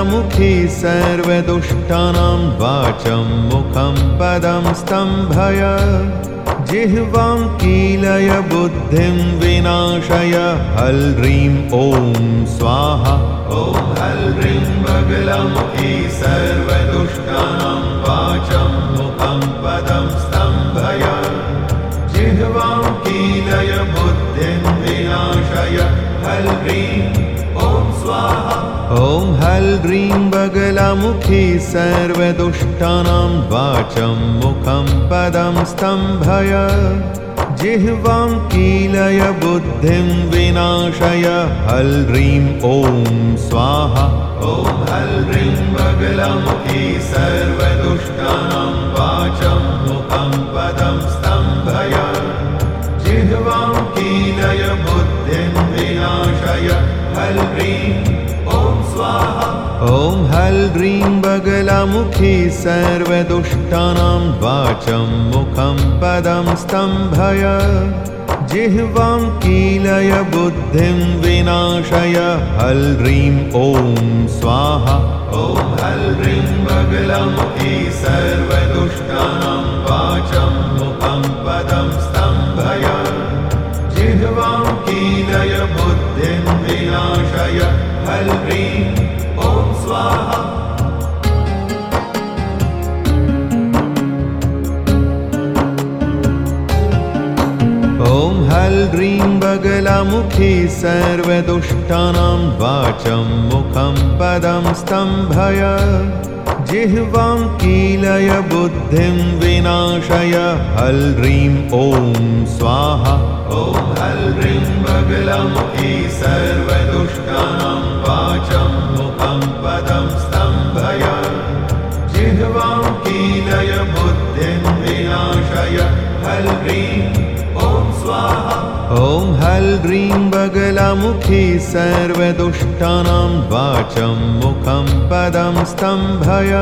बगलमुखी सर्वदुष्टानां वाचं मुखं पदं स्तम्भय। जिह्वां कीलय बुद्धिं विनाशय। हल्ह्रीं ॐ स्वाहा। ॐ हल्ह्रीं बगलमुखी सर्वदुष्टानां वाचं मुखं पदं स्तम्भय। जिह्वां कीलय बुद्धिं विनाशय। हल्ह्रीं ॐ हल्ह्रीं बगलमुखी सर्वदुष्टानां वाचं मुखं पदं स्तम्भय। जिह्वां कीलय बुद्धिं विनाशय। हल्ह्रीं ॐ स्वाहा। ॐ हल्ह्रीं बगलमुखी सर्वदुष्टानां वाचं मुखं पदं स्तम्भय। जिह्वां कीलय बुद्धिं विनाशय। हल्ह्रीं ॐ हल्ह्रीं बगलमुखी सर्वदुष्टानां वाचं मुखं पदं स्तम्भय। जिह्वां कीलय बुद्धिं विनाशय। हल्ह्रीं ॐ स्वाहा। ॐ हल्ह्रीं बगलमुखी सर्वदुष्टानां वाचं मुखं पदं स्तम्भय। जिह्वां कीलय बुद्धिं विनाशय ॐ स्वाहा ॐ हल्ह्रीं बगलमुखी सर्वदुष्टानां वाचं मुखं पदं स्तम्भय जिह्वां कीलय बुद्धिं विनाशय हल्ह्रीं ॐ स्वाहा ॐ हल्ह्रीं बगलमुखी सर्वदुष्टानां हल्ह्रीं बगलमुखी सर्वदुष्टानां वाचं मुखं पदं स्तम्भय।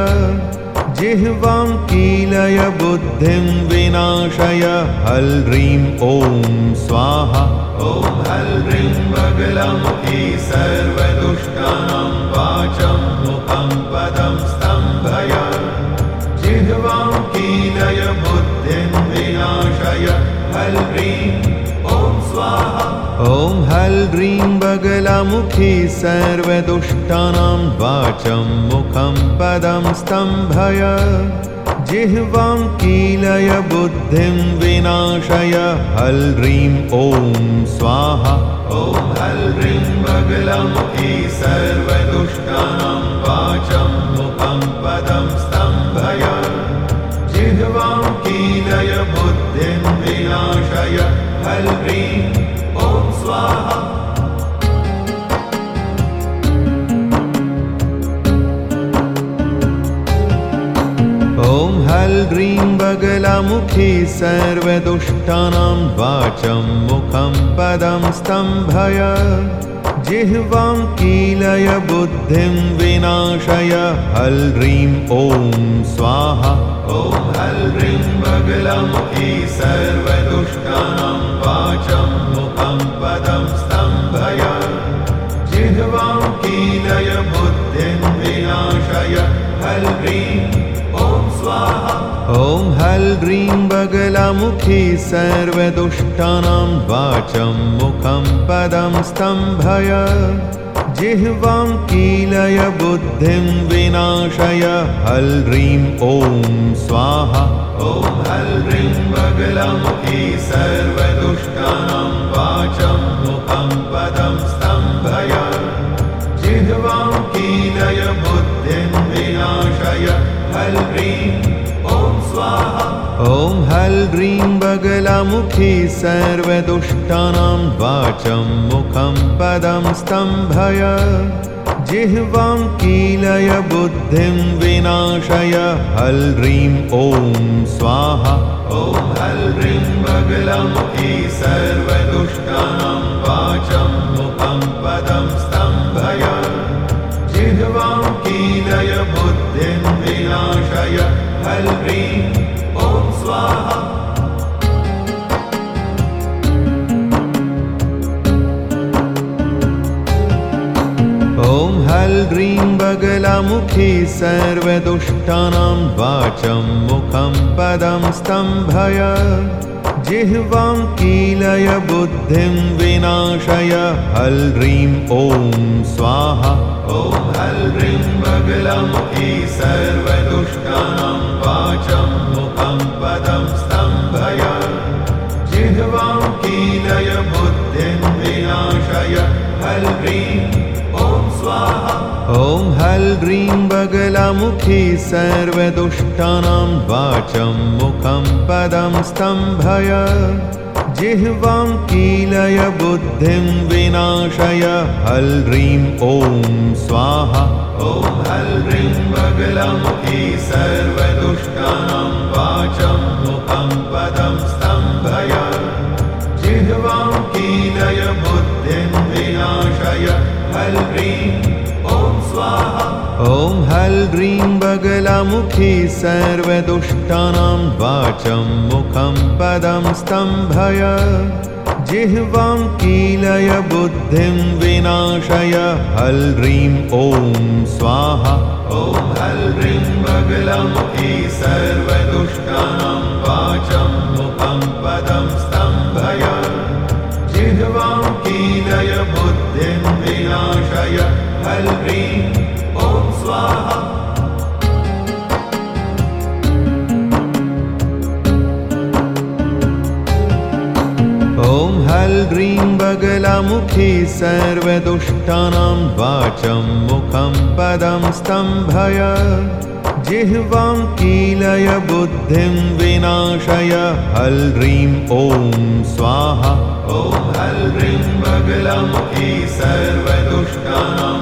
जिह्वां कीलय बुद्धिं विनाशय। हल्ह्रीं ॐ स्वाहा। ॐ हल्ह्रीं बगलमुखी सर्वदुष्टानां वाचं मुखं पदं स्तम्भय। जिह्वां कीलय बुद्धिं विनाशय। हल्ह्रीं ॐ हल्ह्रीं बगलमुखी सर्वदुष्टानां वाचं मुखं पदं स्तम्भय। जिह्वां कीलय बुद्धिं विनाशय। हल्ह्रीं ॐ स्वाहा। ॐ हल्ह्रीं बगलमुखी सर्वदुष्टानां वाचं मुखं पदं स्तम्भय। जिह्वां कीलय बुद्धिं विनाशय। हल्ह्रीं स्वाहा। ॐ हल्ह्रीं बगलमुखी सर्वदुष्टानां वाचं मुखं पदं स्तम्भय। जिह्वां कीलय बुद्धिं विनाशय। हल्ह्रीं ॐ स्वाहा। ॐ हल्ह्रीं बगलमुखी सर्वदुष्टानां हल्ह्रीं बगलमुखी सर्वदुष्टानां वाचं मुखं पदं स्तम्भय। जिह्वां कीलय बुद्धिं विनाशय। हल्ह्रीं ॐ स्वाहा। ॐ हल्ह्रीं बगलमुखी सर्वदुष्टानां वाचं मुखं पदं स्तम्भय। जिह्वां कीलय बुद्धिं विनाशय। हल्ह्रीं हल्ह्रीं बगलमुखी सर्वदुष्टानां वाचं मुखं पदं स्तम्भय। जिह्वां कीलय बुद्धिं विनाशय। हल्ह्रीं ॐ स्वाहा। ॐ हल्ह्रीं बगलमुखी सर्वदुष्टानां वाचं मुखं पदं स्तम्भय। जिह्वां कीलय बुद्धिं विनाशय। स्वाहा ॐ हल्ह्रीं बगला बगलमुखी सर्वदुष्टानां वाचं मुखं पदं स्तम्भय। जिह्वां कीलय बुद्धिं विनाशय। हल्ह्रीं ॐ स्वाहा। ॐ हल्ह्रीं बगलमुखी सर्वदुष्टानां हल्ह्रीं बगलमुखी सर्वदुष्टानां वाचं मुखं पदं स्तम्भय। जिह्वां कीलय बुद्धिं विनाशय। हल्ह्रीं ॐ स्वाहा। ॐ हल्ह्रीं बगलमुखी सर्वदुष्टानां वाचं मुखं पदं स्तम्भय। जिह्वां कीलय बुद्धिं विनाशय। हल्ह्रीं हल्ह्रीं बगलमुखी सर्वदुष्टानां वाचं मुखं पदं स्तम्भय। जिह्वां कीलय बुद्धिं विनाशय। हल्ह्रीं ॐ स्वाहा। ॐ हल्ह्रीं बगलमुखी सर्वदुष्टानां वाचं मुखं पदं स्तम्भय। जिह्वां कीलय बुद्धिं विनाशय। हल्ह्रीं स्वाहा ॐ हल्ह्रीं बगलमुखी सर्वदुष्टानां वाचं मुखं पदं स्तम्भय। जिह्वां कीलय बुद्धिं विनाशय। हल्ह्रीं ॐ स्वाहा। ॐ हल्ह्रीं बगलमुखी सर्वदुष्टानां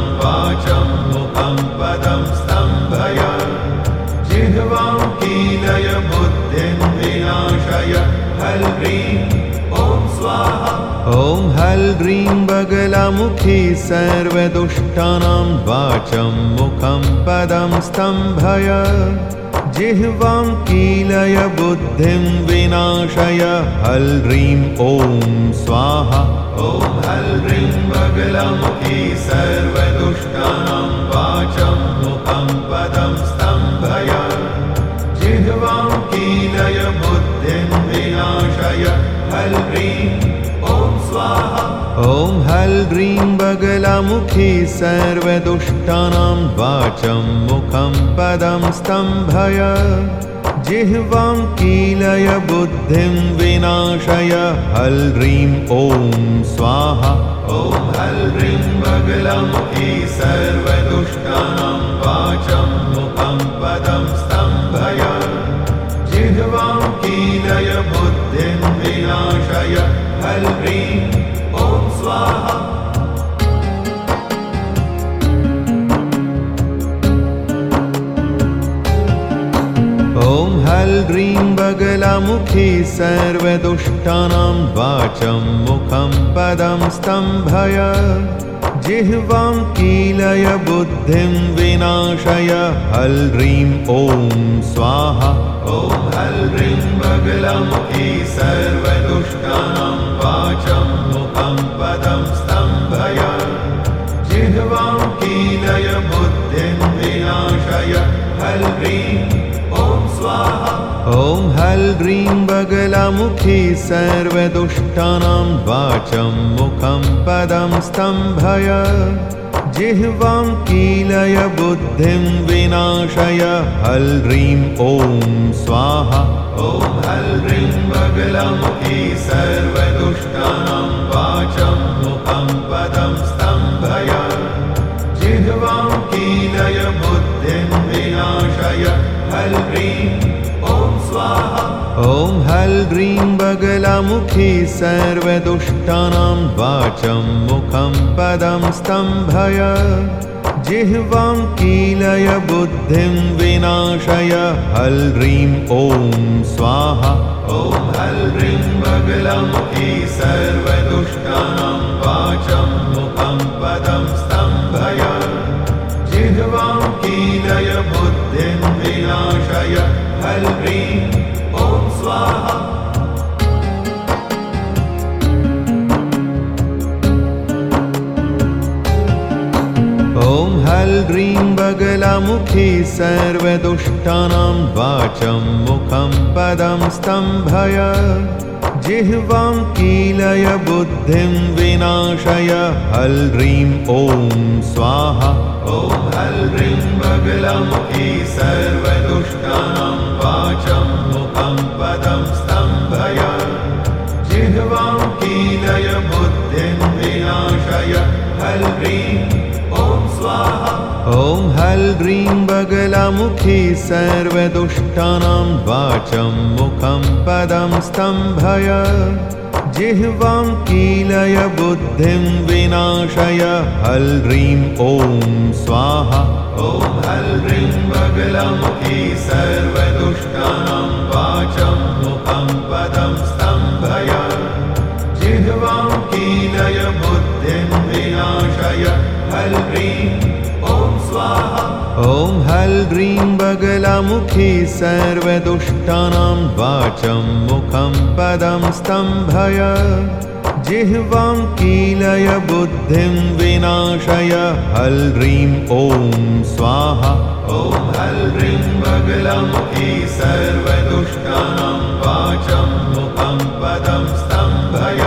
हल्ह्रीं बगलमुखी सर्वदुष्टानां वाचं मुखं पदं स्तम्भय। जिह्वां कीलय बुद्धिं विनाशय। हल्ह्रीं ॐ स्वाहा। ॐ हल्ह्रीं बगलमुखी सर्वदुष्टानां वाचं मुखं पदं स्तम्भय। जिह्वां कीलय बुद्धिं विनाशय। हल्ह्रीं हल्ह्रीं बगलमुखी सर्वदुष्टानां वाचं मुखं पदं स्तम्भय। जिह्वां कीलय बुद्धिं विनाशय। हल्ह्रीं ॐ स्वाहा। ॐ हल्ह्रीं बगलमुखी सर्वदुष्टानां वाचं मुखं पदं स्तम्भय। जिह्वां कीलय बुद्धिं विनाशय। हल्ह्रीं ॐ स्वाहा हल्ह्रीं बगलमुखी सर्वदुष्टानां वाचं मुखं पदं स्तम्भय। जिह्वां कीलय बुद्धिं विनाशय। हल्ह्रीं ॐ स्वाहा। ॐ हल्ह्रीं बगलमुखी सर्वदुष्टानां हल्ह्रीं बगलमुखी सर्वदुष्टानां वाचं मुखं पदं स्तम्भय। जिह्वां कीलय बुद्धिं विनाशय। हल्ह्रीं ॐ स्वाहा। ॐ हल्ह्रीं बगलमुखी सर्वदुष्टानां वाचं मुखं पदं स्तम्भय। जिह्वां कीलय बुद्धिं विनाशय। हल्ह्रीं स्वाहा। ॐ हल्ह्रीं बगलमुखी सर्वदुष्टानां वाचं मुखं पदं स्तम्भय। जिह्वां कीलय बुद्धिं विनाशय। हल्ह्रीं ॐ स्वाहा। ॐ हल्ह्रीं बगलमुखी सर्वदुष्टानां वाचं मुखं पदं स्तम्भय। जिह्वां कीलय बुद्धिं विनाशय ॐ स्वाहा ॐ बगला बगलमुखी सर्वदुष्टानां वाचं मुखं पदं स्तम्भय जिह्वां कीलय बुद्धिं विनाशय हल्ह्रीं ॐ स्वाहा ॐ हल्ह्रीं बगलमुखी सर्वदुष्टानां ॐ हल्ह्रीं बगलमुखी सर्वदुष्टानां वाचं मुखं पदं स्तम्भय। जिह्वां कीलय बुद्धिं विनाशय। हल्ह्रीं ॐ स्वाहा। ॐ हल्ह्रीं बगलमुखी सर्वदुष्टानां हल्ह्रीं बगलमुखी सर्वदुष्टानां वाचं मुखं पदं स्तम्भय। जिह्वां कीलय बुद्धिं विनाशय। हल्ह्रीं ॐ स्वाहा। ॐ हल्ह्रीं बगलमुखी सर्वदुष्टानां वाचं मुखं पदं स्तम्भय।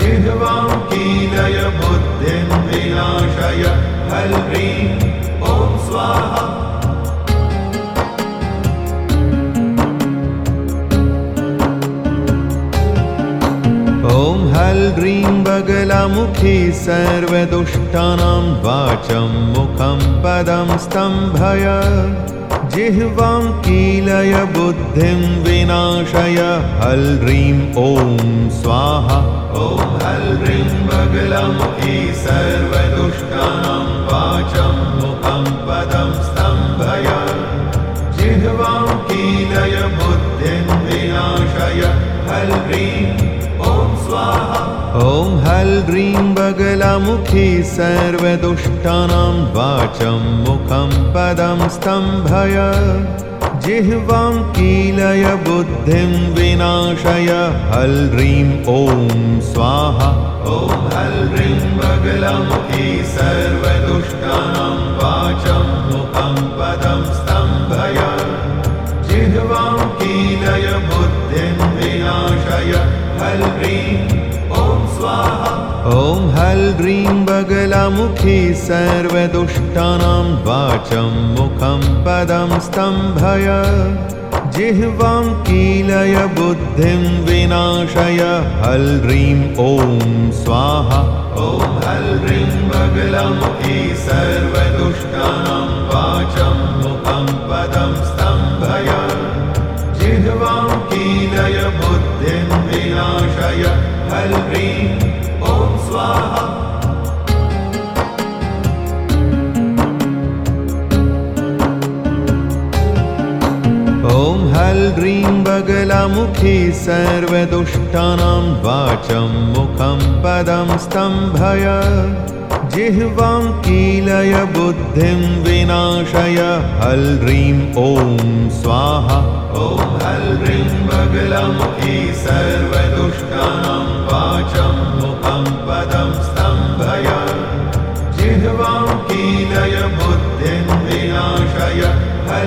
जिह्वां कीलय बुद्धिं विनाशय। हल्ह्रीं ॐ स्वाहा हल्ह्रीं बगलमुखी सर्वदुष्टानां वाचं मुखं पदं स्तम्भय। जिह्वां कीलय बुद्धिं विनाशय। हल्ह्रीं ॐ स्वाहा। ॐ हल्ह्रीं बगलमुखी सर्वदुष्टानां हल्ह्रीं बगलमुखी सर्वदुष्टानां वाचं मुखं पदं स्तम्भय। जिह्वां कीलय बुद्धिं विनाशय। हल्ह्रीं ॐ स्वाहा। ॐ हल्ह्रीं बगलमुखी सर्वदुष्टानां वाचं हल्ह्रीं बगलमुखी सर्वदुष्टानां वाचं मुखं पदं स्तम्भय। जिह्वां कीलय बुद्धिं विनाशय। हल्ह्रीं ॐ स्वाहा। ॐ हल्ह्रीं बगलमुखी सर्वदुष्टानां वाचं मुखं पदं स्तम्भय। जिह्वां कीलय बुद्धिं विनाशय। हल्ह्रीं ॐ स्वाहा हल्ह्रीं बगलमुखी सर्वदुष्टानां वाचं मुखं पदं स्तम्भय। जिह्वां कीलय बुद्धिं विनाशय। हल्ह्रीं ॐ स्वाहा। ॐ हल्ह्रीं बगलमुखी सर्वदुष्टानां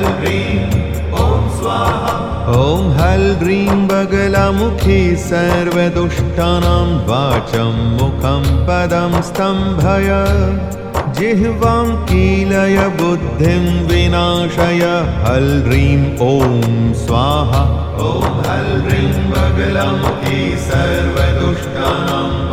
ॐ स्वाहा ॐ बगलमुखी सर्वदुष्टानां वाचं मुखं पदं स्तम्भय। जिह्वां कीलय बुद्धिं विनाशय। हल्ह्रीं ॐ स्वाहा। ॐ हल्ह्रीं बगलमुखी सर्वदुष्टानां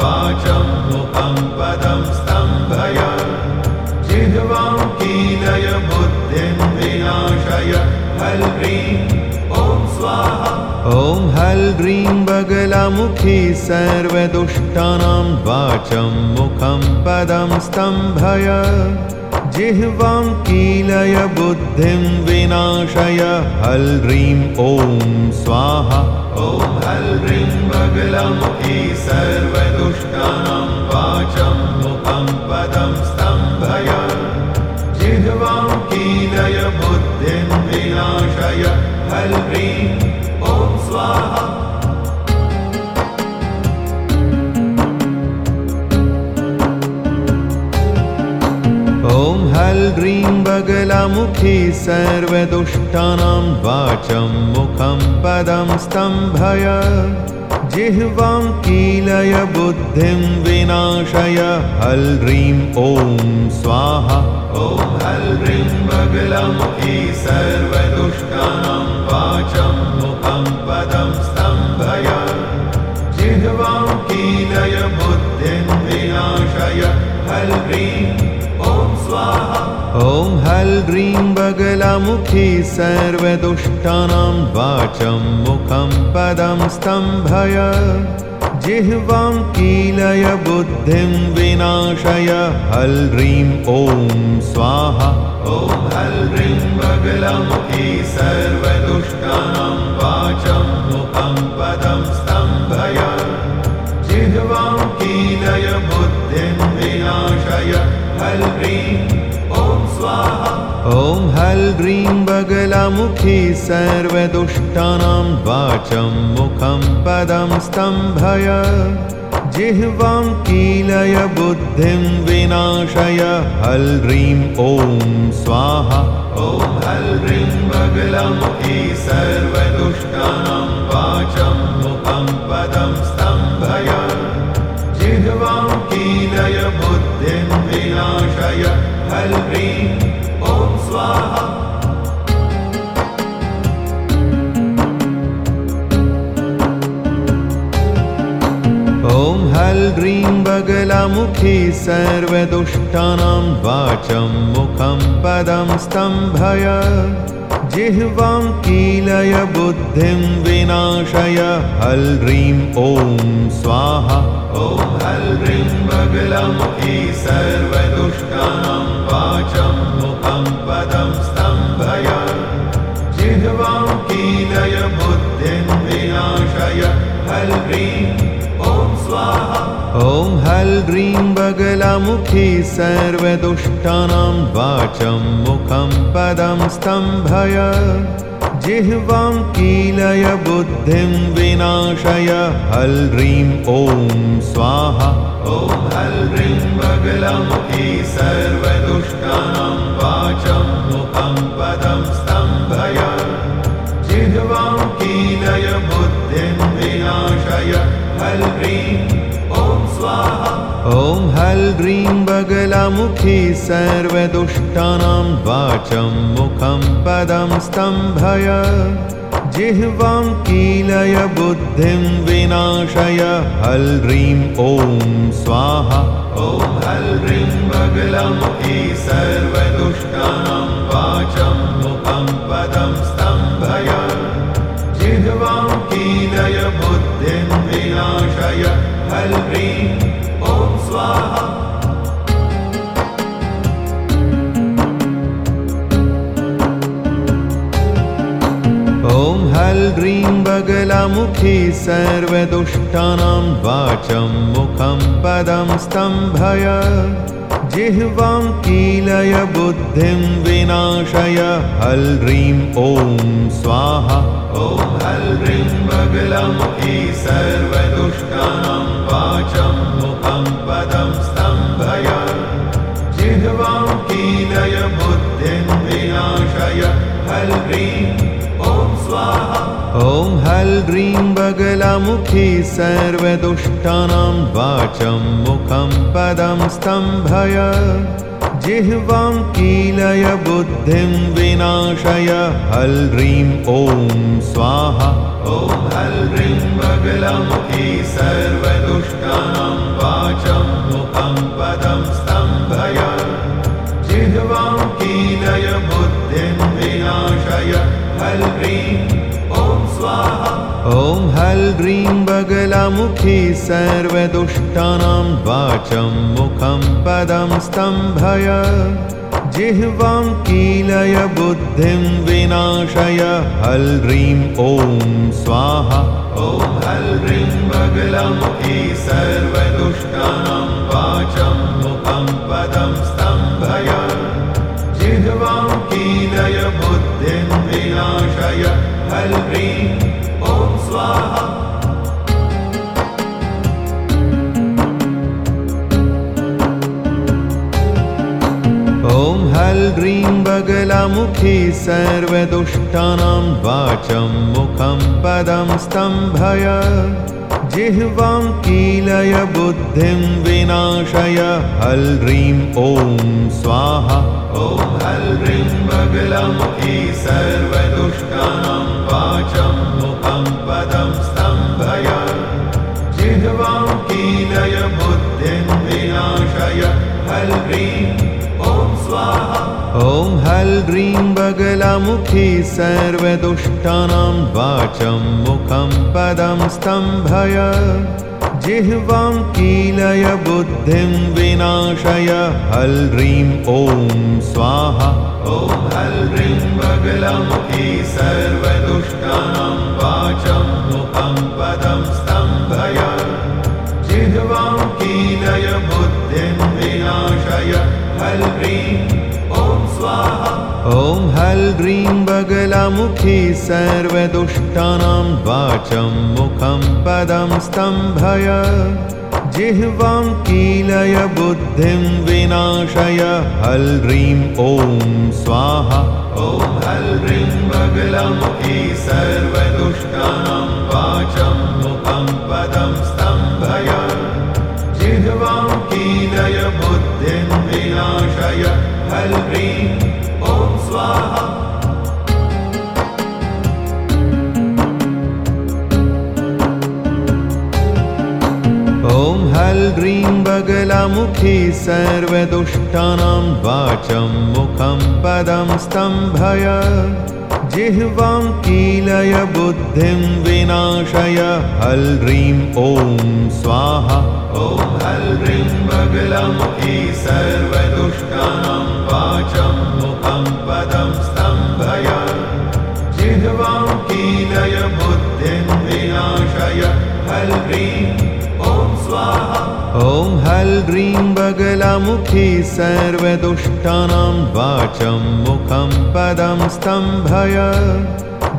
हल्ह्रीं बगलमुखी सर्वदुष्टानां वाचं मुखं पदं स्तम्भय। जिह्वां कीलय बुद्धिं विनाशय। हल्ह्रीं ॐ स्वाहा। ॐ हल्ह्रीं बगलमुखी सर्वदुष्टानां वाचं मुखं पदं स्तम्भय। जिह्वां कीलय बुद्धिं विनाशय। स्वाहा ॐ हल्ह्रीं बगला बगलमुखी सर्वदुष्टानां वाचं मुखं पदं स्तम्भय। जिह्वां कीलय बुद्धिं विनाशय। हल्ह्रीं ॐ स्वाहा। ॐ हल्ह्रीं बगलमुखी सर्वदुष्टानां ॐ स्वाहा ॐ बगलमुखी सर्वदुष्टानां वाचं मुखं पदं स्तम्भय। जिह्वां कीलय बुद्धिं विनाशय। हल्ह्रीं ॐ स्वाहा। ॐ हल्ह्रीं बगलमुखी सर्वदुष्टानां हल्ह्रीं बगलमुखी सर्वदुष्टानां वाचं मुखं पदं स्तम्भय। जिह्वां कीलय बुद्धिं विनाशय। हल्ह्रीं ॐ स्वाहा। ॐ हल्ह्रीं बगलमुखी सर्वदुष्टानां वाचं मुखं पदं स्तम्भय। जिह्वां कीलय बुद्धिं विनाशय। हल्ह्रीं स्वाहा। ॐ हल्ह्रीं बगलमुखी सर्वदुष्टानां वाचं मुखं पदं स्तम्भय। जिह्वां कीलय बुद्धिं विनाशय। हल्ह्रीं ॐ स्वाहा। ॐ हल्ह्रीं बगलमुखी सर्वदुष्टानां ॐ स्वाहा। ॐ हल्ह्रीं बगलमुखी सर्वदुष्टानां वाचं मुखं पदं स्तम्भय। जिह्वां कीलय बुद्धिं विनाशय। हल्ह्रीं ॐ स्वाहा। ॐ हल्ह्रीं बगलमुखी सर्वदुष्टानां वाचं ॐ हल्ह्रीं बगलमुखी सर्वदुष्टानां वाचं मुखं पदं स्तम्भय। जिह्वां कीलय बुद्धिं विनाशय। हल्ह्रीं ॐ स्वाहा। ॐ हल्ह्रीं बगलमुखी सर्वदुष्टानां वाचं मुखं पदं स्तम्भय। जिह्वां कीलय बुद्धिं विनाशय। हल्ह्रीं स्वाहा। ॐ हल्ह्रीं बगलमुखी सर्वदुष्टानां वाचं मुखं पदं स्तम्भय। जिह्वां कीलय बुद्धिं विनाशय। हल्ह्रीं ॐ स्वाहा। ॐ हल्ह्रीं बगलमुखी सर्वदुष्टानां हल्ह्रीं बगलमुखी सर्वदुष्टानां वाचं मुखं पदं स्तम्भय। जिह्वां कीलय बुद्धिं विनाशय। हल्ह्रीं ॐ स्वाहा। ॐ हल्ह्रीं बगलमुखी सर्वदुष्टानां वाचं मुखं पदं स्तम्भय। जिह्वां कीलय बुद्धिं विनाशय। हल्ह्रीं ॐ स्वाहा ॐ हल्ह्रीं बगलमुखी सर्वदुष्टानां वाचं मुखं पदं स्तम्भय। जिह्वां कीलय बुद्धिं विनाशय। हल्ह्रीं ॐ स्वाहा। ॐ हल्ह्रीं बगलमुखी सर्वदुष्टानां वाचं मुखं पदं स्तम्भय। जिह्वां कीलय बुद्धिं विनाशय। स्वाहा ॐ हल्ह्रीं बगला बगलमुखी सर्वदुष्टानां वाचं मुखं पदं स्तम्भय। जिह्वां कीलय बुद्धिं विनाशय। हल्ह्रीं ॐ स्वाहा। ॐ हल्ह्रीं बगलमुखी सर्वदुष्टानां हल्ह्रीं बगलमुखी सर्वदुष्टानां वाचं मुखं पदं स्तम्भय। जिह्वां कीलय बुद्धिं विनाशय। हल्ह्रीं ॐ स्वाहा। ॐ हल्ह्रीं बगलमुखी सर्वदुष्टानां वाचं मुखं पदं स्तम्भय। जिह्वां कीलय बुद्धिं विनाशय। हल्ह्रीं हल्ह्रीं बगलमुखी सर्वदुष्टानां वाचं मुखं पदं स्तम्भय। जिह्वां कीलय बुद्धिं विनाशय। हल्ह्रीं ॐ स्वाहा। ॐ हल्ह्रीं बगलमुखी सर्वदुष्टानां वाचं मुखं पदं स्तम्भय। जिह्वां कीलय बुद्धिं विनाशय। हल्ह्रीं ॐ स्वाहा। ॐ हल्ह्रीं बगलमुखी सर्वदुष्टानां वाचं मुखं पदं स्तम्भय। जिह्वां कीलय बुद्धिं विनाशय। हल्ह्रीं ॐ स्वाहा। ॐ हल्ह्रीं बगलमुखी सर्वदुष्टानां हल्ह्रीं बगलमुखी सर्वदुष्टानां वाचं मुखं पदं स्तम्भय।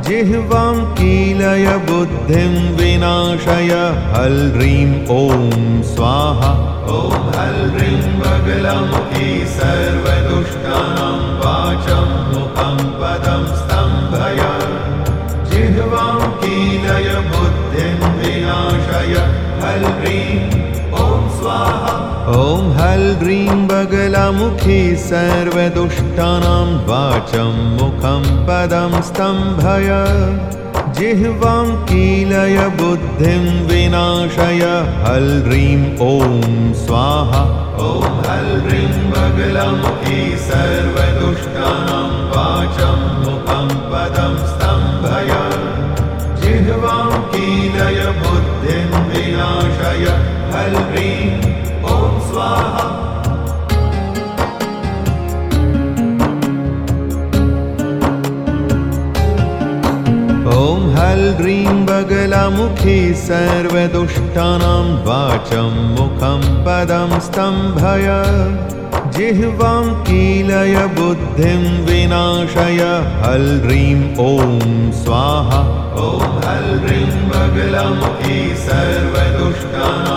जिह्वां कीलय बुद्धिं विनाशय। हल्ह्रीं ॐ स्वाहा। ॐ हल्ह्रीं बगलमुखी सर्वदुष्टानां वाचं मुखं पदं स्तम्भय। जिह्वां कीलय बुद्धिं विनाशय। हल्ह्रीं हल्ह्रीं बगलमुखी सर्वदुष्टानां वाचं मुखं पदं स्तम्भय। जिह्वां कीलय बुद्धिं विनाशय। हल्ह्रीं ॐ स्वाहा। ॐ हल्ह्रीं बगलमुखी सर्वदुष्टानां वाचं मुखं पदं स्तम्भय। जिह्वां कीलय बुद्धिं विनाशय। हल्ह्रीं ॐ स्वाहा ॐ हल्ह्रीं बगलमुखी सर्वदुष्टानां वाचं मुखं पदं स्तम्भय। जिह्वां कीलय बुद्धिं विनाशय। हल्ह्रीं ॐ स्वाहा। ॐ हल्ह्रीं बगलमुखी सर्वदुष्टानां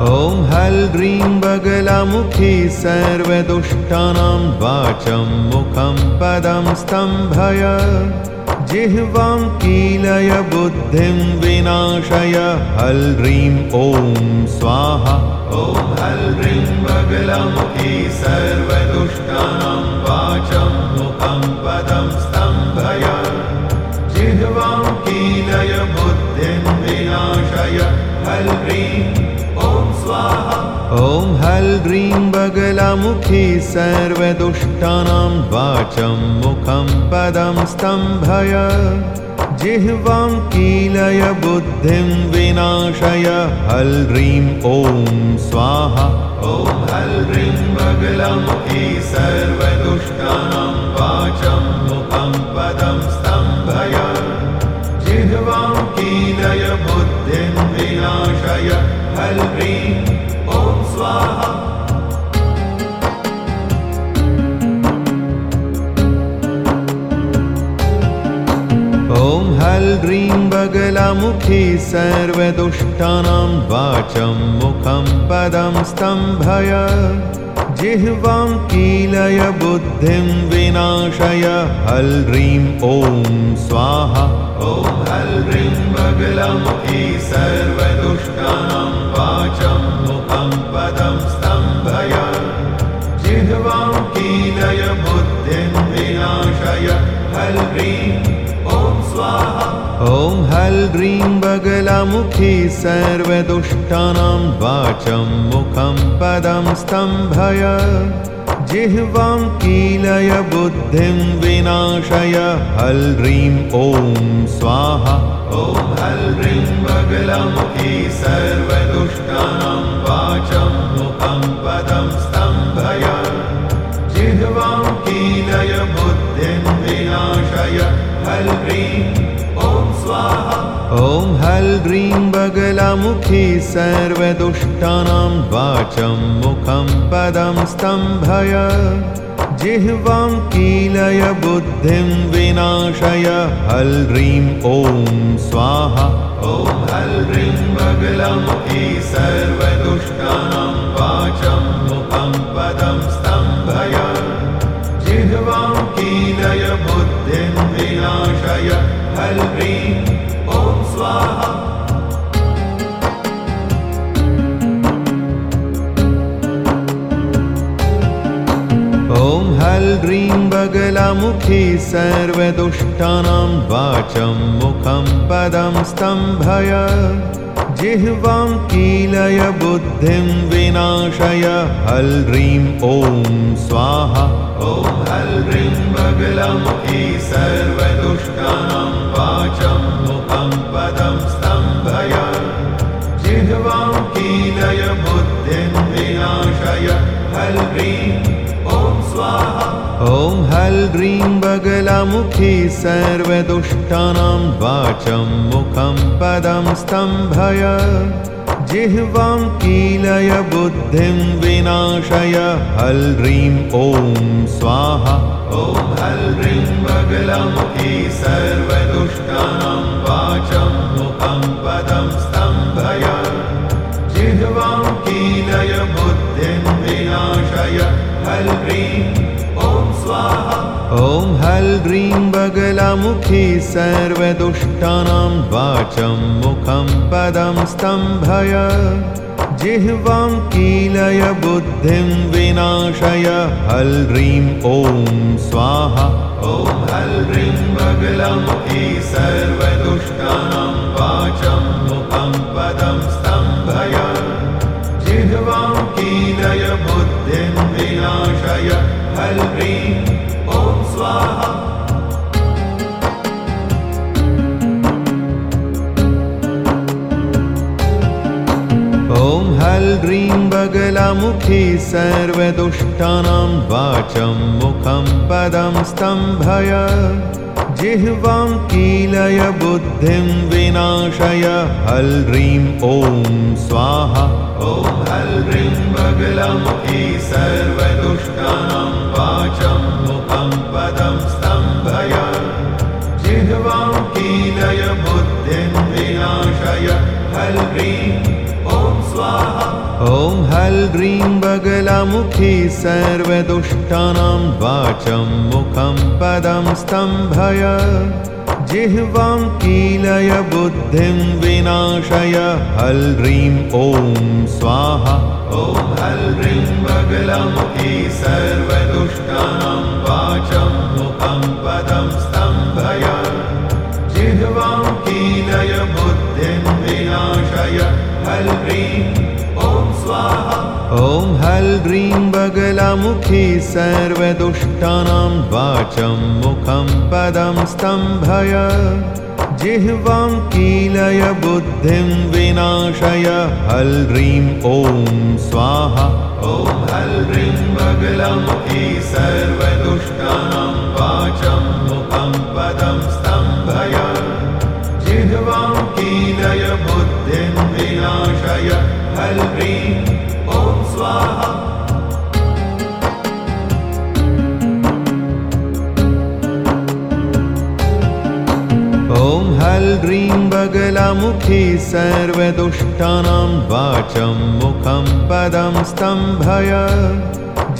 हल्ह्रीं बगलमुखी सर्वदुष्टानां वाचं मुखं पदं स्तम्भय। जिह्वां कीलय बुद्धिं विनाशय। हल्ह्रीं ॐ स्वाहा। ॐ हल्ह्रीं बगलमुखी सर्वदुष्टानां वाचं मुखं पदं स्तम्भय। जिह्वां कीलय बुद्धिं विनाशय। हल्ह्रीं हल्ह्रीं बगलमुखी सर्वदुष्टानां वाचं मुखं पदं स्तम्भय। जिह्वां कीलय बुद्धिं विनाशय। हल्ह्रीं ॐ स्वाहा। ॐ हल्ह्रीं बगलमुखी सर्वदुष्टानां वाचं मुखं पदं स्तम्भय। जिह्वां कीलय बुद्धिं विनाशय। स्वाहा ॐ हल्ह्रीं बगला बगलमुखी सर्वदुष्टानां वाचं मुखं पदं स्तम्भय। जिह्वां कीलय बुद्धिं विनाशय। हल्ह्रीं ॐ स्वाहा। ॐ हल्ह्रीं बगलमुखी सर्वदुष्टानां हल्ह्रीं बगलमुखी सर्वदुष्टानां वाचं मुखं पदं स्तम्भय। जिह्वां कीलय बुद्धिं विनाशय। हल्ह्रीं ॐ स्वाहा। ॐ हल्ह्रीं बगलमुखी सर्वदुष्टानां वाचं मुखं पदं स्तम्भय। जिह्वां कीलय बुद्धिं विनाशय। हल्ह्रीं ॐ स्वाहा हल्ह्रीं बगलमुखी सर्वदुष्टानां वाचं मुखं पदं स्तम्भय। जिह्वां कीलय बुद्धिं विनाशय। हल्ह्रीं ॐ स्वाहा। ॐ हल्ह्रीं बगलमुखी सर्वदुष्टानां वाचं मुखं पदं स्तम्भय। जिह्वां कीलय बुद्धिं विनाशय ॐ स्वाहा ॐ हल्ह्रीं बगलमुखी सर्वदुष्टानां वाचं मुखं पदं स्तम्भय जिह्वां कीलय बुद्धिं विनाशय हल्ह्रीं ॐ स्वाहा ॐ हल्ह्रीं बगलमुखी सर्वदुष्टानां हल्ह्रीं बगलमुखी सर्वदुष्टानां वाचं मुखं पदं स्तम्भय। जिह्वां कीलय बुद्धिं विनाशय। हल्ह्रीं ॐ स्वाहा। ॐ हल्ह्रीं बगलमुखी सर्वदुष्टानां वाचं मुखं पदं स्तम्भय। जिह्वां कीलय बुद्धिं विनाशय। हल्ह्रीं हल्ह्रीं बगलमुखी सर्वदुष्टानां वाचं मुखं पदं स्तम्भय। जिह्वां कीलय बुद्धिं विनाशय। हल्ह्रीं ॐ स्वाहा। ॐ हल्ह्रीं बगलमुखी सर्वदुष्टानां वाचं मुखं पदं स्तम्भय। जिह्वां कीलय बुद्धिं विनाशय ॐ स्वाहा ॐ हल्ह्रीं बगलमुखी सर्वदुष्टानां वाचं मुखं पदं स्तम्भय। जिह्वां कीलय बुद्धिं विनाशय। हल्ह्रीं ॐ स्वाहा। ॐ हल्ह्रीं बगलमुखी सर्वदुष्टानां हल्ह्रीं बगलमुखी सर्वदुष्टानां वाचं मुखं पदं स्तम्भय। जिह्वां कीलय बुद्धिं विनाशय। हल्ह्रीं ॐ स्वाहा। ॐ हल्ह्रीं बगलमुखी सर्वदुष्टानां वाचं मुखं पदं स्तम्भय। जिह्वां कीलय बुद्धिं विनाशय। हल्ह्रीं ॐ हल्ह्रीं बगलमुखी सर्वदुष्टानां वाचं मुखं पदं स्तम्भय। जिह्वां कीलय बुद्धिं विनाशय। हल्ह्रीं ॐ स्वाहा। ॐ हल्ह्रीं बगलमुखी सर्वदुष्टानां वाचं मुखं पदं स्तम्भय। जिह्वां कीलय बुद्धिं विनाशय। हल्ह्रीं ॐ स्वाहा। ॐ बगला बगलमुखी सर्वदुष्टानां वाचं मुखं पदं स्तम्भय।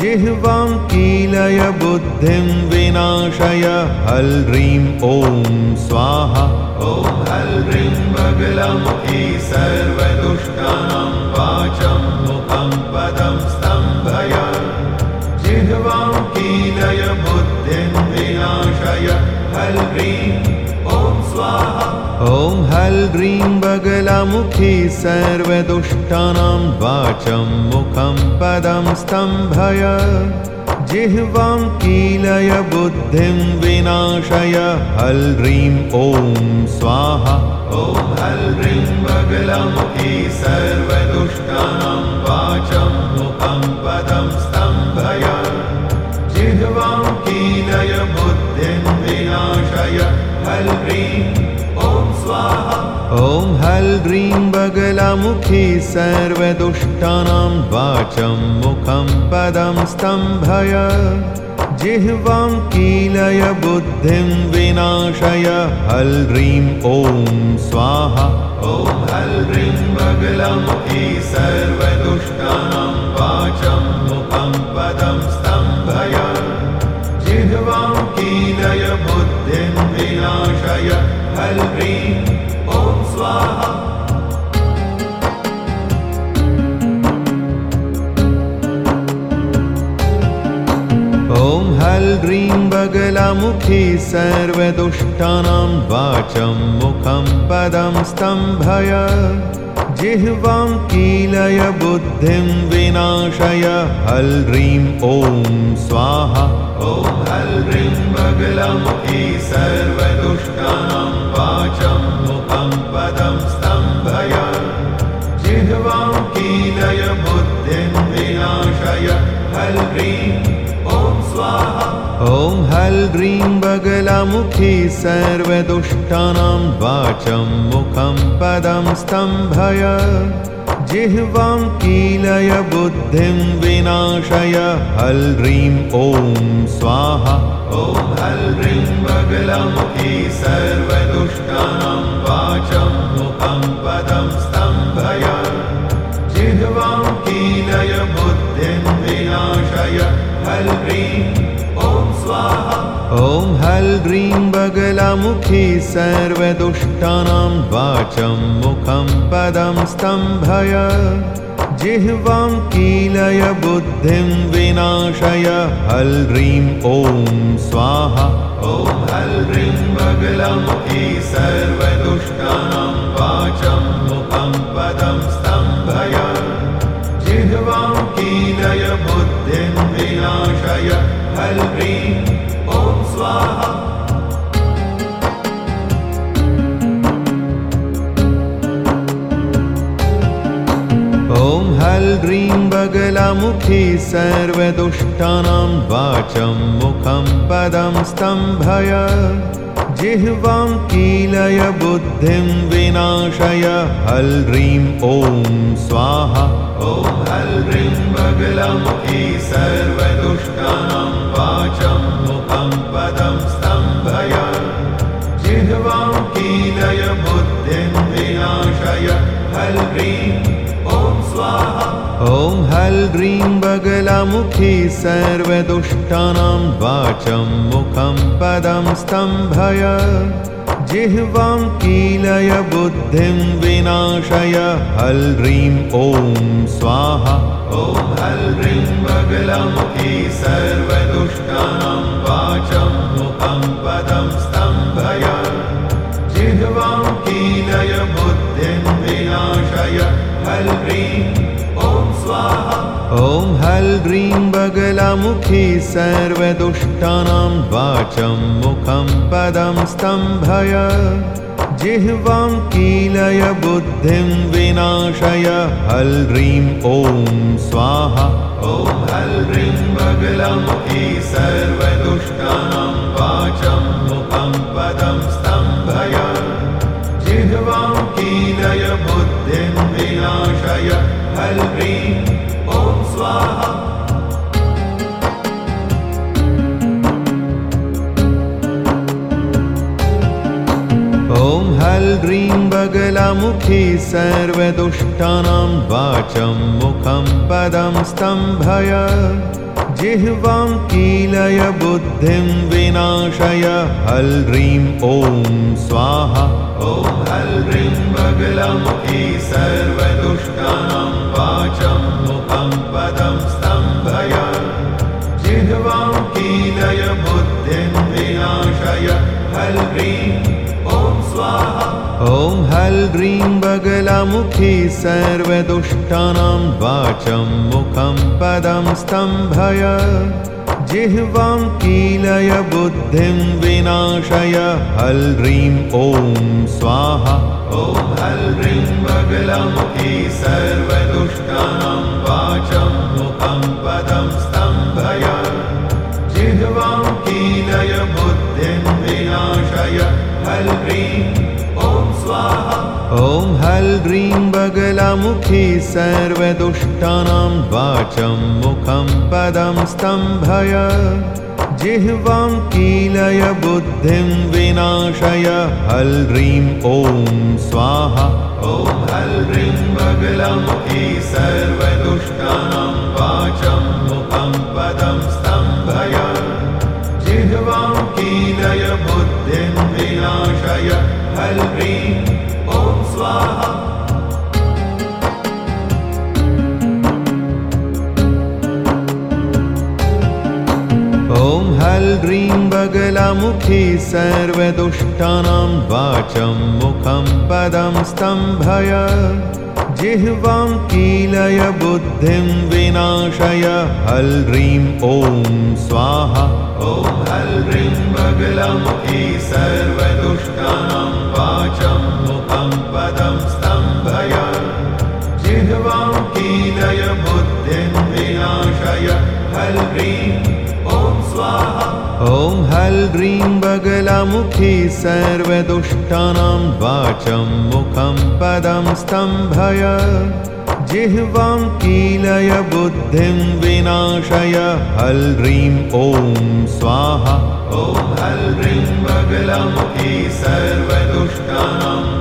जिह्वां कीलय बुद्धिं विनाशय। हल्ह्रीं ॐ स्वाहा। ॐ हल्ह्रीं बगलमुखी सर्वदुष्टानां हल्ह्रीं बगलमुखी सर्वदुष्टानां वाचं मुखं पदं स्तम्भय। जिह्वां कीलय बुद्धिं विनाशय। हल्ह्रीं ॐ स्वाहा। ॐ हल्ह्रीं बगलमुखी सर्वदुष्टानां वाचं मुखं पदं स्तम्भय। जिह्वां कीलय बुद्धिं विनाशय। हल्ह्रीं हल्ह्रीं बगलमुखी सर्वदुष्टानां वाचं मुखं पदं स्तम्भय। जिह्वां कीलय बुद्धिं विनाशय। हल्ह्रीं ॐ स्वाहा। ॐ हल्ह्रीं बगलमुखी सर्वदुष्टानां वाचं मुखं पदं स्तम्भय। जिह्वां कीलय बुद्धिं विनाशय ॐ स्वाहा ॐ हल्ह्रीं बगलमुखी सर्वदुष्टानां वाचं मुखं पदं स्तम्भय जिह्वां कीलय बुद्धिं विनाशय हल्ह्रीं ॐ स्वाहा ॐ हल्ह्रीं बगलमुखी सर्वदुष्टानां हल्ह्रीं बगलमुखी सर्वदुष्टानां वाचं मुखं पदं स्तम्भय। जिह्वां कीलय बुद्धिं विनाशय। हल्ह्रीं ॐ स्वाहा। ॐ हल्ह्रीं बगलमुखी सर्वदुष्टानां वाचं मुखं पदं स्तम्भय। जिह्वां कीलय बुद्धिं विनाशय। हल्ह्रीं हल्ह्रीं बगलमुखी सर्वदुष्टानां वाचं मुखं पदं स्तम्भय। जिह्वां कीलय बुद्धिं विनाशय। हल्ह्रीं ॐ स्वाहा। ॐ हल्ह्रीं बगलमुखी सर्वदुष्टानां वाचं मुखं पदं स्तम्भय। जिह्वां कीलय बुद्धिं विनाशय। हल्ह्रीं ॐ स्वाहा ॐ हल्ह्रीं बगलमुखी सर्वदुष्टानां वाचं मुखं पदं स्तम्भय। जिह्वां कीलय बुद्धिं विनाशय। हल्ह्रीं ॐ स्वाहा। ॐ हल्ह्रीं बगलमुखी सर्वदुष्टानां हल्ह्रीं बगलमुखी सर्वदुष्टानां वाचं मुखं पदं स्तम्भय। जिह्वां कीलय बुद्धिं विनाशय। हल्ह्रीं ॐ स्वाहा। ॐ हल्ह्रीं बगलमुखी सर्वदुष्टानां वाचं मुखं पदं स्तम्भय। जिह्वां कीलय बुद्धिं विनाशय। हल्ह्रीं हल्ह्रीं बगलमुखी सर्वदुष्टानां वाचं मुखं पदं स्तम्भय। जिह्वां कीलय बुद्धिं विनाशय। हल्ह्रीं ॐ स्वाहा। ॐ हल्ह्रीं बगलमुखी सर्वदुष्टानां वाचं मुखं पदं स्तम्भय। जिह्वां कीलय बुद्धिं विनाशय। स्वाहा ॐ हल्ह्रीं बगला बगलमुखी सर्वदुष्टानां वाचं मुखं पदं स्तम्भय। जिह्वां कीलय बुद्धिं विनाशय। हल्ह्रीं ॐ स्वाहा। ॐ हल्ह्रीं बगलमुखी सर्वदुष्टानां हल्ह्रीं बगलमुखी सर्वदुष्टानां वाचं मुखं पदं स्तम्भय। जिह्वां कीलय बुद्धिं विनाशय। हल्ह्रीं ॐ स्वाहा। ॐ हल्ह्रीं बगलमुखी सर्वदुष्टानां वाचं मुखं पदं स्तम्भय। जिह्वां कीलय बुद्धिं विनाशय। हल्ह्रीं स्वाहा। ॐ हल्ह्रीं बगलमुखी सर्वदुष्टानां वाचं मुखं पदं स्तम्भय। जिह्वां कीलय बुद्धिं विनाशय। हल्ह्रीं ॐ स्वाहा। ॐ हल्ह्रीं बगलमुखी सर्वदुष्टानां वाचं मुखं पदं स्तम्भय। जिह्वां कीलय बुद्धिं विनाशय ॐ स्वाहा ॐ हल्ह्रीं बगलमुखी सर्वदुष्टानां वाचं मुखं पदं स्तम्भय जिह्वां कीलय बुद्धिं विनाशय हल्ह्रीं ॐ स्वाहा ॐ हल्ह्रीं बगलमुखी सर्वदुष्टानां ॐ हल्ह्रीं बगलमुखी सर्वदुष्टानां वाचं मुखं पदं स्तम्भय। जिह्वां कीलय बुद्धिं विनाशय। हल्ह्रीं ॐ स्वाहा। ॐ हल्ह्रीं बगलमुखी सर्वदुष्टानां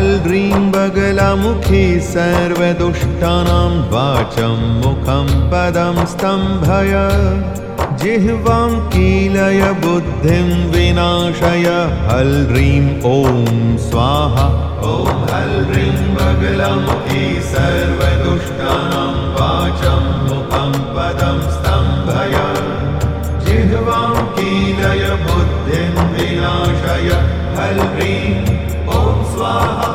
हल्ह्रीं बगलमुखी सर्वदुष्टानां वाचं मुखं पदं स्तम्भय। जिह्वां कीलय बुद्धिं विनाशय। हल्ह्रीं ॐ स्वाहा। ॐ हल्ह्रीं बगलमुखी सर्वदुष्टानां वाचं मुखं पदं स्तम्भय। जिह्वां कीलय बुद्धिं विनाशय। हल्ह्रीं स्वाहा।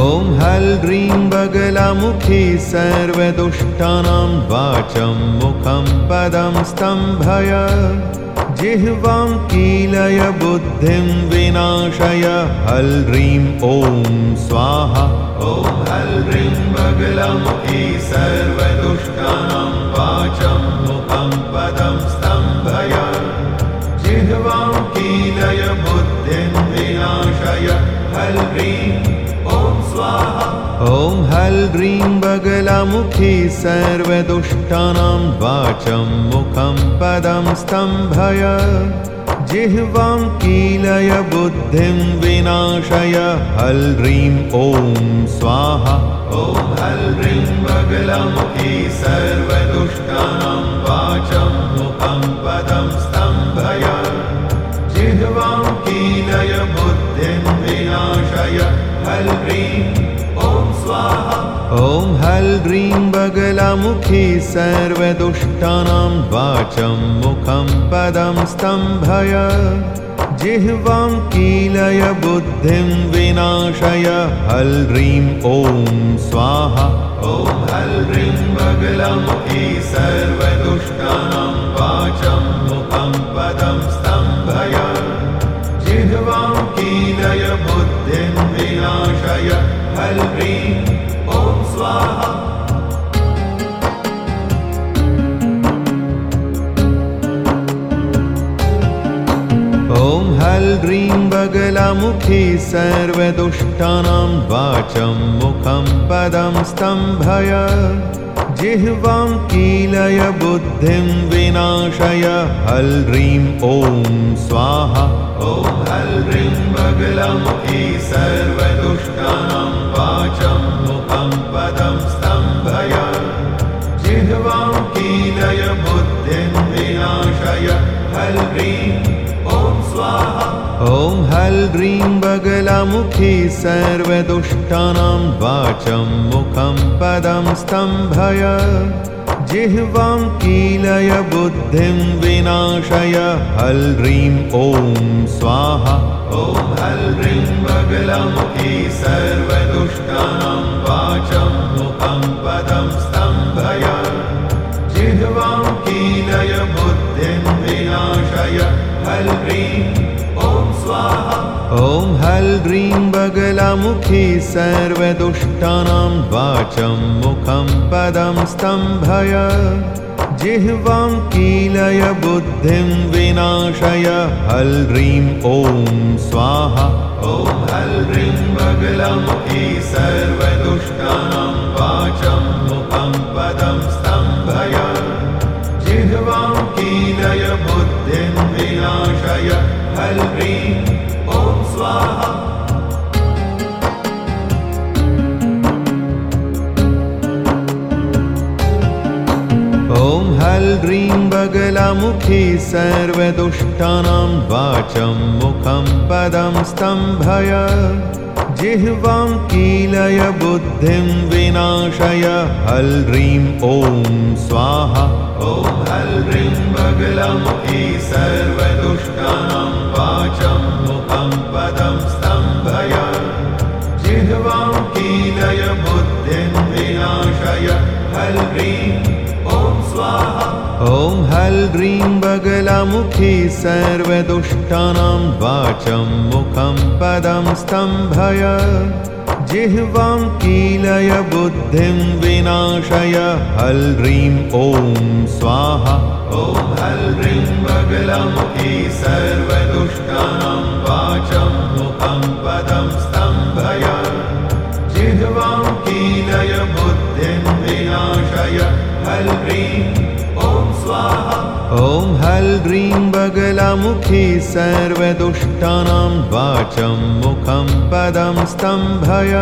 ॐ हल्ह्रीं बगलमुखी सर्वदुष्टानां वाचं मुखं पदं स्तम्भय। जिह्वां कीलय बुद्धिं विनाशय। हल्ह्रीं ॐ स्वाहा। ॐ हल्ह्रीं बगलमुखी सर्वदुष्टानां हल्ह्रीं बगलमुखी सर्वदुष्टानां वाचं मुखं पदं स्तम्भय। जिह्वां कीलय बुद्धिं विनाशय। हल्ह्रीं ॐ स्वाहा। ॐ हल्ह्रीं बगलमुखी सर्वदुष्टानां वाचं हल्ह्रीं बगलमुखी सर्वदुष्टानां वाचं मुखं पदं स्तम्भय। जिह्वां कीलय बुद्धिं विनाशय। हल्ह्रीं ॐ स्वाहा। ॐ हल्ह्रीं बगलमुखी सर्वदुष्टानां वाचं मुखं पदं स्तम्भय। जिह्वां कीलय बुद्धिं विनाशय। स्वाहा ॐ हल्ह्रीं बगला बगलमुखी सर्वदुष्टानां वाचं मुखं पदं स्तम्भय। जिह्वां कीलय बुद्धिं विनाशय। हल्ह्रीं ॐ स्वाहा। ॐ हल्ह्रीं बगलमुखी सर्वदुष्टानां हल्ह्रीं बगलमुखी सर्वदुष्टानां वाचं मुखं पदं स्तम्भय। जिह्वां कीलय बुद्धिं विनाशय। हल्ह्रीं ॐ स्वाहा। ॐ हल्ह्रीं बगलमुखी सर्वदुष्टानां वाचं मुखं पदं स्तम्भय। जिह्वां कीलय बुद्धिं विनाशय। हल्ह्रीं हल्ह्रीं बगलमुखी सर्वदुष्टानां वाचं मुखं पदं स्तम्भय। जिह्वां कीलय बुद्धिं विनाशय। हल्ह्रीं ॐ स्वाहा। ॐ हल्ह्रीं बगलमुखी सर्वदुष्टानां वाचं मुखं पदं स्तम्भय। जिह्वां कीलय बुद्धिं विनाशय। हल्ह्रीं स्वाहा। ॐ हल्ह्रीं बगलमुखी सर्वदुष्टानां वाचं मुखं पदं स्तम्भय। जिह्वां कीलय बुद्धिं विनाशय। हल्ह्रीं ॐ स्वाहा। ॐ हल्ह्रीं बगलमुखी सर्वदुष्टानां हल्ह्रीं बगलमुखी सर्वदुष्टानां वाचं मुखं पदं स्तम्भय। जिह्वां कीलय बुद्धिं विनाशय। हल्ह्रीं ॐ स्वाहा। ॐ हल्ह्रीं बगलमुखी सर्वदुष्टानां वाचं मुखं पदं स्तम्भय। जिह्वां कीलय बुद्धिं विनाशय। हल्ह्रीं स्वाहा। ॐ हल्ह्रीं बगलमुखी सर्वदुष्टानां वाचं मुखं पदं स्तम्भय।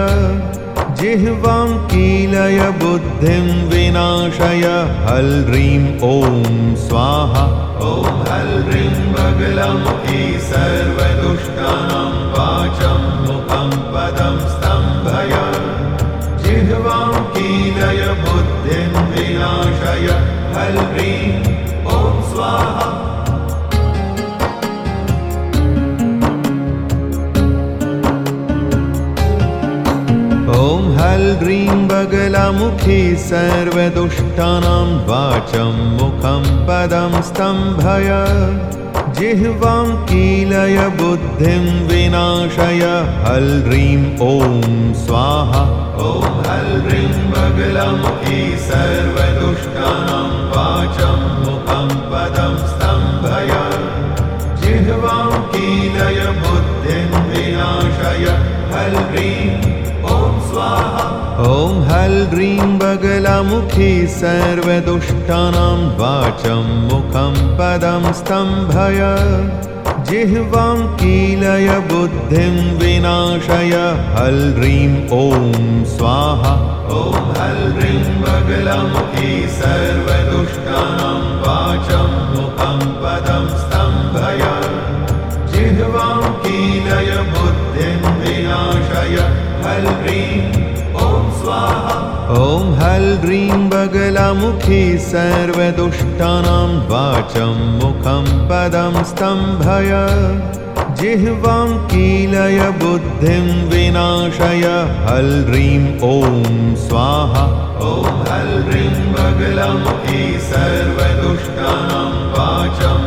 जिह्वां कीलय बुद्धिं विनाशय। हल्ह्रीं ॐ स्वाहा। ॐ हल्ह्रीं बगलमुखी सर्वदुष्टानां वाचं मुखं पदं स्तम्भय। जिह्वां कीलय बुद्धिं विनाशय ॐ स्वाहा ॐ हल्ह्रीं बगलमुखी सर्वदुष्टानां वाचं मुखं पदं स्तम्भय जिह्वां कीलय बुद्धिं विनाशय हल्ह्रीं ॐ स्वाहा ॐ हल्ह्रीं बगलमुखी सर्वदुष्टानां कीलय बुद्धिं विनाशय हल्ह्रीं ॐ स्वाहा। ॐ हल्ह्रीं बगलमुखी सर्वदुष्टानां वाचं मुखं पदं स्तम्भय। जिह्वां कीलय बुद्धिं विनाशय। हल्ह्रीं ॐ स्वाहा। ॐ हल्ह्रीं बगलमुखी सर्वदुष्टानां वाचं हल्ह्रीं ॐ स्वाहा। ॐ हल्ह्रीं बगलमुखी सर्वदुष्टानां वाचं मुखं पदं स्तम्भय। जिह्वां कीलय बुद्धिं विनाशय। हल्ह्रीं ॐ स्वाहा। ॐ हल्ह्रीं बगलमुखी सर्वदुष्टानां वाचं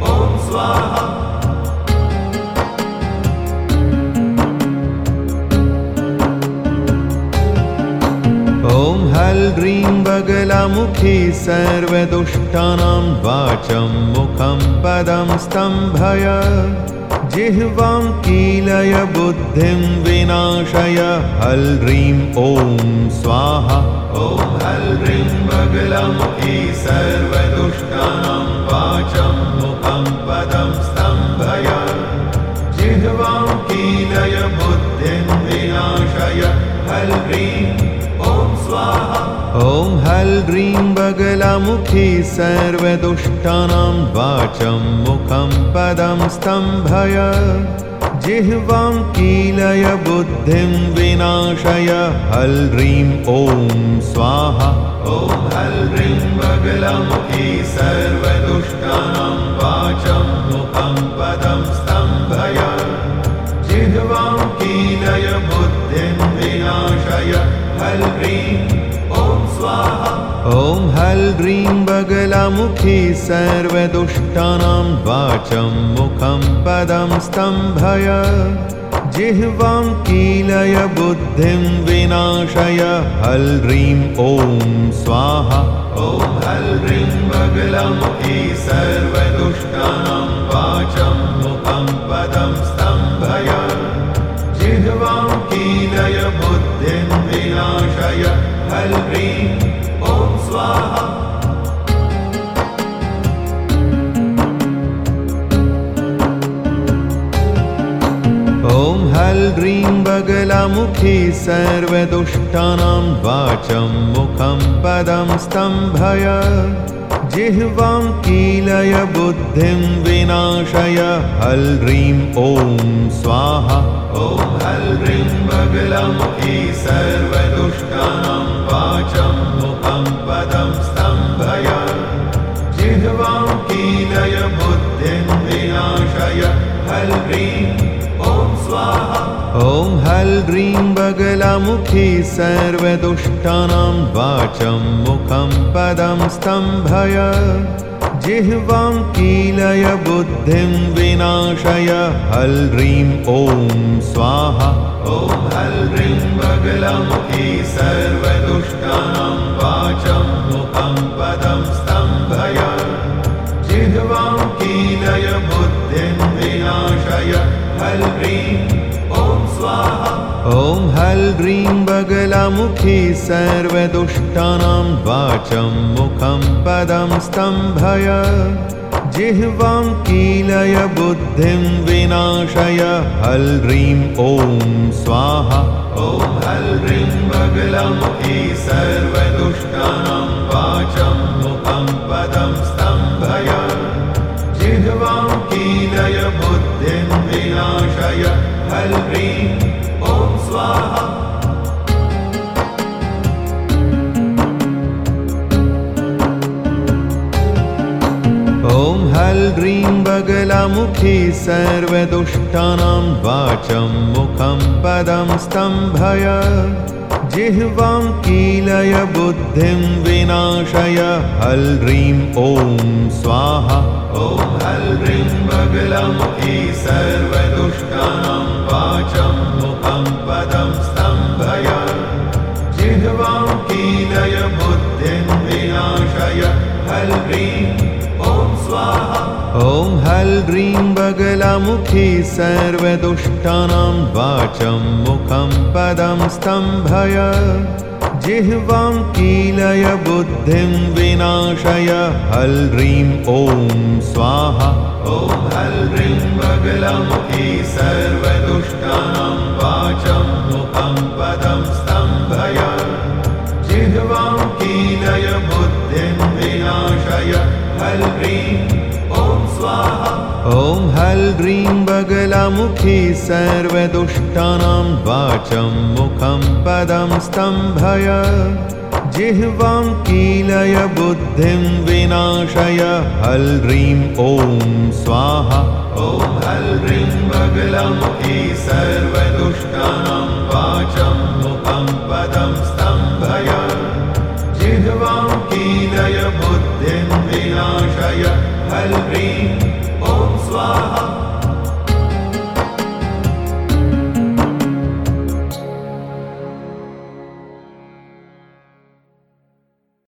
ॐ स्वाहा। ॐ बगला बगलमुखी सर्वदुष्टानां वाचं मुखं पदं स्तम्भय। जिह्वां कीलय बुद्धिं विनाशय। हल्ह्रीं ॐ स्वाहा हल्ह्रीं बगलमुखी सर्वदुष्टानां वाचं मुखं पदं स्तम्भय जिह्वां कीलय बुद्धिं विनाशय हल्ह्रीं ॐ स्वाहा ॐ हल्ह्रीं बगलमुखी सर्वदुष्टानां वाचं मुखं पदं स्तम्भय जिह्वां कीलय बुद्धिं विनाशय। हल्ह्रीं ॐ स्वाहा। ॐ हल्ह्रीं बगलमुखी सर्वदुष्टानां वाचं मुखं पदं स्तम्भय। जिह्वां कीलय बुद्धिं विनाशय। हल्ह्रीं ॐ स्वाहा ॐ हल्ह्रीं बगलमुखी सर्वदुष्टानां वाचं मुखं पदं स्तम्भय। जिह्वां कीलय बुद्धिं विनाशय। हल्ह्रीं ॐ स्वाहा। ॐ हल्ह्रीं बगलमुखी सर्वदुष्टानां वाचं मुखं पदं स्तम्भय। जिह्वां कीलय बुद्धिं विनाशय। हल्ह्रीं स्वाहा। ॐ हल्ह्रीं बगलमुखी सर्वदुष्टानां वाचं मुखं पदं स्तम्भय। जिह्वां कीलय बुद्धिं विनाशय। हल्ह्रीं ॐ स्वाहा। ॐ हल्ह्रीं बगलमुखी सर्वदुष्टानां हल्ह्रीं बगलमुखी सर्वदुष्टानां वाचं मुखं पदं स्तम्भय। जिह्वां कीलय बुद्धिं विनाशय। हल्ह्रीं ॐ स्वाहा। ॐ हल्ह्रीं बगलमुखी सर्वदुष्टानां वाचं मुखं पदं स्तम्भय। जिह्वां कीलय बुद्धिं विनाशय। हल्ह्रीं हल्ह्रीं बगलमुखी सर्वदुष्टानां वाचं मुखं पदं स्तम्भय। जिह्वां कीलय बुद्धिं विनाशय। हल्ह्रीं ॐ स्वाहा। ॐ हल्ह्रीं बगलमुखी सर्वदुष्टानां वाचं मुखं पदं स्तम्भय। जिह्वां कीलय बुद्धिं विनाशय। हल्ह्रीं ॐ स्वाहा ॐ हल्ह्रीं बगलमुखी सर्वदुष्टानां वाचं मुखं पदं स्तम्भय। जिह्वां कीलय बुद्धिं विनाशय। हल्ह्रीं ॐ स्वाहा। ॐ हल्ह्रीं बगलमुखी सर्वदुष्टानां वाचं हल्ह्रीं बगलमुखी सर्वदुष्टानां वाचं मुखं पदं स्तम्भय। जिह्वां कीलय बुद्धिं विनाशय। हल्ह्रीं ॐ स्वाहा। ॐ हल्ह्रीं बगलमुखी सर्वदुष्टानां वाचं मुखं पदं स्तम्भय। जिह्वां कीलय बुद्धिं विनाशय। हल्ह्रीं ॐ हल्ह्रीं बगलमुखी सर्वदुष्टानां वाचं मुखं पदं स्तम्भय। जिह्वां कीलय बुद्धिं विनाशय। हल्ह्रीं ॐ स्वाहा। ॐ हल्ह्रीं बगलमुखी सर्वदुष्टानां वाचं मुखं पदं स्तम्भय। जिह्वां कीलय बुद्धिं विनाशय फलभ्रीं ॐ स्वाहा